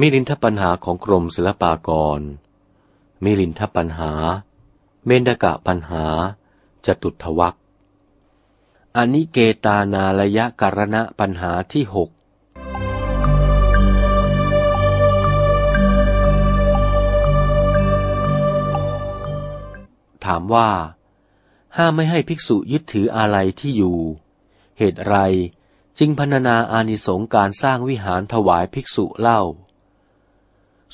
มิลินทปัญหาของกรมศิลปากร มิลินทปัญหา เมนดกะปัญหา จตุทวักอนิเกตานาลยะการณะปัญหาที่หกถามว่า ห้ามไม่ให้ภิกษุยึดถืออะไรที่อยู่ เหตุไรจึงพรรณนาอานิสงการสร้างวิหารถวายภิกษุเล่า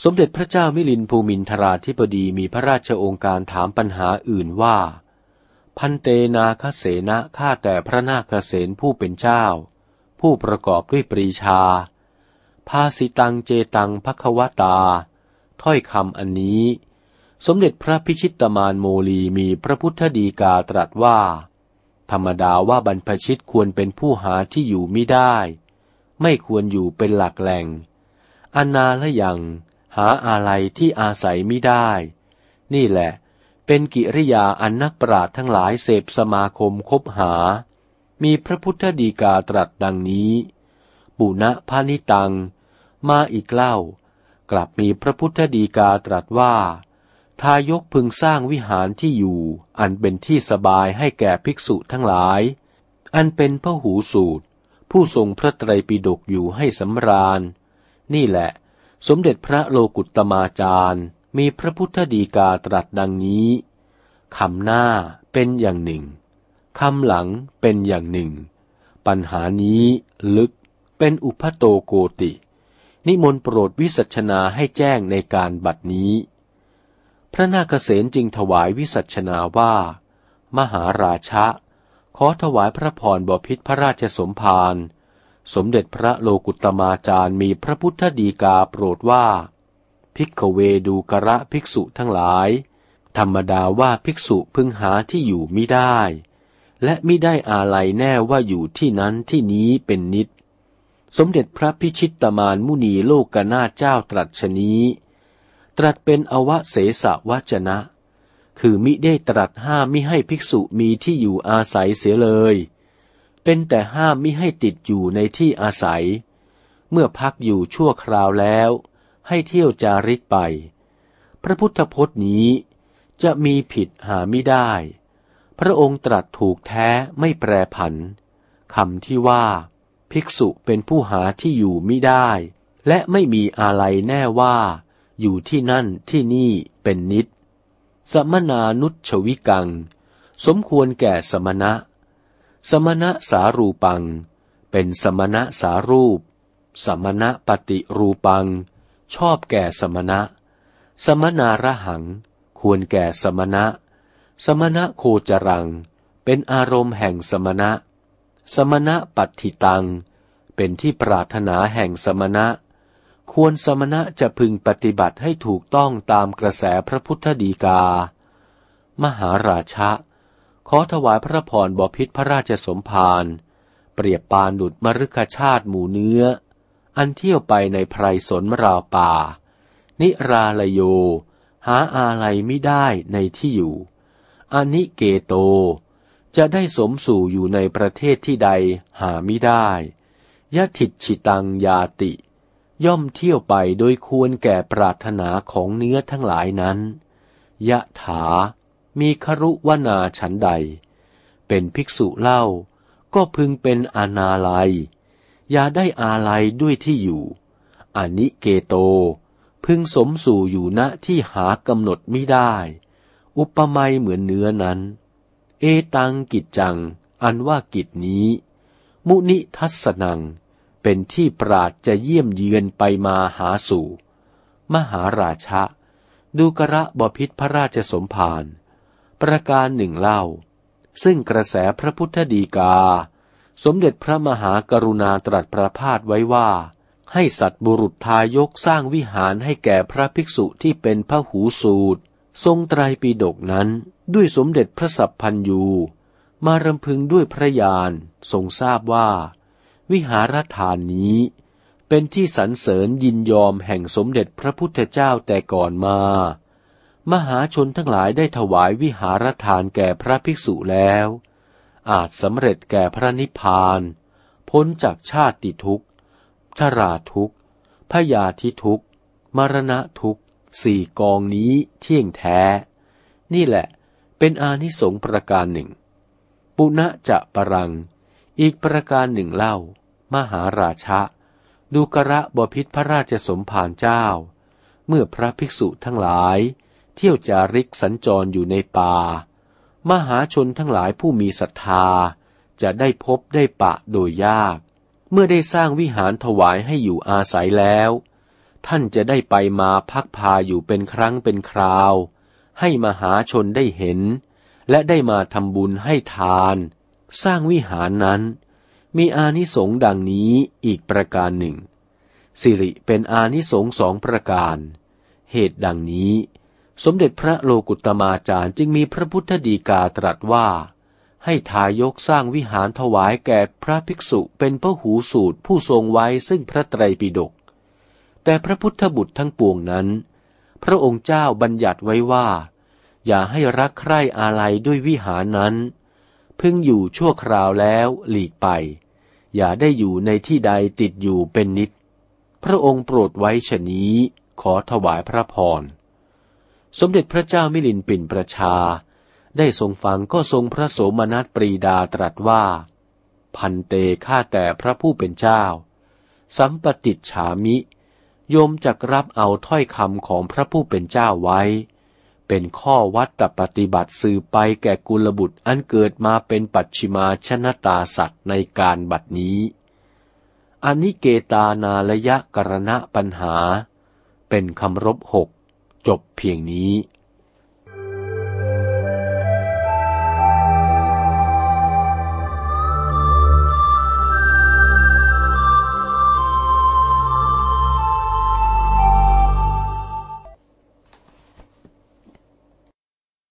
สมเด็จพระเจ้ามิลินภูมินทราธิบดีมีพระราชโองการถามปัญหาอื่นว่า พันเตนาคเสนะข้าแต่พระนาคเสนผู้เป็นเจ้า ผู้ประกอบด้วยปรีชา ภาสิตังเจตังภควตา ถ้อยคำอันนี้ สมเด็จพระพิชิตมานโมลีมีพระพุทธดีกาตรัสว่า ธรรมดาว่าบรรพชิตควรเป็นผู้หาที่อยู่ไม่ได้ ไม่ควรอยู่เป็นหลักแหล่งอนาละยัง หาอะไรที่อาศัยไม่ได้ นี่แหละ เป็นกิริยาอันนักปราชญ์ทั้งหลายเสพสมาคมคบหา มีพระพุทธดีกาตรัสดังนี้ปุณะพานิตัง มาอีกเล่า กลับมีพระพุทธดีกาตรัสว่า ทายกพึงสร้างวิหารที่อยู่ อันเป็นที่สบายให้แก่ภิกษุทั้งหลาย อันเป็นพระหูสูตร ผู้ทรงพระไตรปิฎกอยู่ให้สำราญ นี่แหละ สมเด็จพระโลกุตมาจารย์มีพระพุทธดีกาตรัสดังนี้ คำหน้าเป็นอย่างหนึ่ง คำหลังเป็นอย่างหนึ่ง ปัญหานี้ลึกเป็นอุพโตโกติ นิมนต์โปรดวิสัชนาให้แจ้งในการบัดนี้ พระนาคเษนจึงถวายวิสัชนาว่า มหาราชะ ขอถวายพระพรบพิษพระราชสมภาร สมเด็จพระโลกุตมาจารย์มีพระพุทธดีกาโปรดว่า ภิกขเวดูกระภิกษุทั้งหลาย ธรรมดาว่าภิกษุพึงหาที่อยู่มิได้ และมิได้อาลัยแน่ว่าอยู่ที่นั้นที่นี้เป็นนิด สมเด็จพระพิชิตตมานมุนีโลกนาเจ้าตรัสชนี้ ตรัสเป็นอวเสสวจนะ คือมิได้ตรัสห้ามมิให้ภิกษุมีที่อยู่อาศัยเสียเลย เป็นแต่ห้ามมิให้ติดอยู่ในที่อาศัย เมื่อพักอยู่ชั่วคราวแล้ว ให้เที่ยวจาริกไป พระพุทธพจน์นี้จะมีผิดหาไม่ได้ พระองค์ตรัสถูกแท้ไม่แปรผันคำที่ว่า ภิกษุเป็นผู้หาที่อยู่ไม่ได้ และไม่มีอะไรแน่ว่า อยู่ที่นั่นที่นี่เป็นนิด สมนานุชวิกัง สมควรแก่สมณะ สมณะสารูปัง เป็นสมณะสารูป สมณะปฏิรูปัง ชอบแก่สมณะ สมนาระหัง ควรแก่สมณะ สมณะโคจรัง เป็นอารมณ์แห่งสมณะ สมณะปัตติตัง เป็นที่ปรารถนาแห่งสมณะ ควรสมณะจะพึงปฏิบัติให้ถูกต้องตามกระแสพระพุทธดีกา มหาราชะ ขอถวายพระพรบพิษพระราชสมภารเปรียบปานดุดมรุกชาติหมู่เนื้อ อันเที่ยวไปในไพรสนมราวป่า นิราลโย หาอะไรไม่ได้ในที่อยู่อนิเกโต จะได้สมสู่อยู่ในประเทศที่ใดหาไม่ได้ยะถิตชิตังยาติ ย่อมเที่ยวไปโดยควรแก่ปรารถนาของเนื้อทั้งหลายนั้นยะถา มีครุวนาฉันใด เป็นภิกษุเล่า ก็พึงเป็นอนาลัย อย่าได้อาลัยด้วยที่อยู่อนิเกโต พึงสมสู่อยู่ณที่หากำหนดไม่ได้ อุปมาเหมือนเนื้อนั้น เอตังกิจจัง อันว่ากิจนี้ มุนิทัสนัง เป็นที่ปราดจะเยี่ยมเยือนไปมาหาสู่ มหาราชะดูกระบพิษพระราชสมภาร ประการหนึ่งเล่า ซึ่งกระแสพระพุทธดีกา สมเด็จพระมหากรุณาตรัสประพาสไว้ว่า ให้สัตบุรุษทายกสร้างวิหารให้แก่พระภิกษุที่เป็นพระหูสูตร ทรงไตรปีดกนั้นด้วยสมเด็จพระสัพพันยูมารำพึงด้วยพระยานทรงทราบว่า วิหารฐานนี้ เป็นที่สรรเสริญยินยอมแห่งสมเด็จพระพุทธเจ้าแต่ก่อนมา มหาชนทั้งหลายได้ถวายวิหารฐานแก่พระภิกษุแล้ว อาจสำเร็จแก่พระนิพพาน พ้นจากชาติทุกข์ ชราทุกข์พยาธิทุกข์ มรณะทุกข์ สี่กองนี้เที่ยงแท้ นี่แหละเป็นอานิสงส์ประการหนึ่ง ปุณะจะปรัง อีกประการหนึ่งเล่า มหาราชะ ดูกระบพิษพระราชสมภารเจ้า เมื่อพระภิกษุทั้งหลาย เที่ยวจาริกสัญจรอยู่ในป่า มหาชนทั้งหลายผู้มีศรัทธา จะได้พบได้ปะโดยยาก เมื่อได้สร้างวิหารถวายให้อยู่อาศัยแล้ว ท่านจะได้ไปมาพักพาอยู่เป็นครั้งเป็นคราว ให้มหาชนได้เห็น และได้มาทำบุญให้ทาน สร้างวิหารนั้น มีอานิสงส์ดังนี้อีกประการหนึ่งสิริเป็นอานิสงส์สองประการ เหตุดังนี้ สมเด็จพระโลกุตมาจารย์จึงมีพระพุทธดีกาตรัสว่า ให้ทายกสร้างวิหารถวายแก่พระภิกษุเป็นพระหูสูตรผู้ทรงไว้ซึ่งพระไตรปิฎกแต่พระพุทธบุตรทั้งปวงนั้น พระองค์เจ้าบัญญัติไว้ว่า อย่าให้รักใคร่อาลัยด้วยวิหารนั้น พึงอยู่ชั่วคราวแล้วหลีกไป อย่าได้อยู่ในที่ใดติดอยู่เป็นนิด พระองค์โปรดไว้ชนี้ขอถวายพระพร สมเด็จพระเจ้ามิลินปินประชา ได้ทรงฟังก็ทรงพระโสมนัสปรีดาตรัสว่า พันเตข้าแต่พระผู้เป็นเจ้า สัมปติฉามิ โยมจักรับเอาถ้อยคำของพระผู้เป็นเจ้าไว้ เป็นข้อวัดตปฏิบัติสืบไปแก่กุลบุตรอันเกิดมาเป็นปัจฉิมาชนะตาสัตว์ในการบัดนี้อันิเกตานาลยะกรณะปัญหา เป็นคำรบหก จบเพียงนี้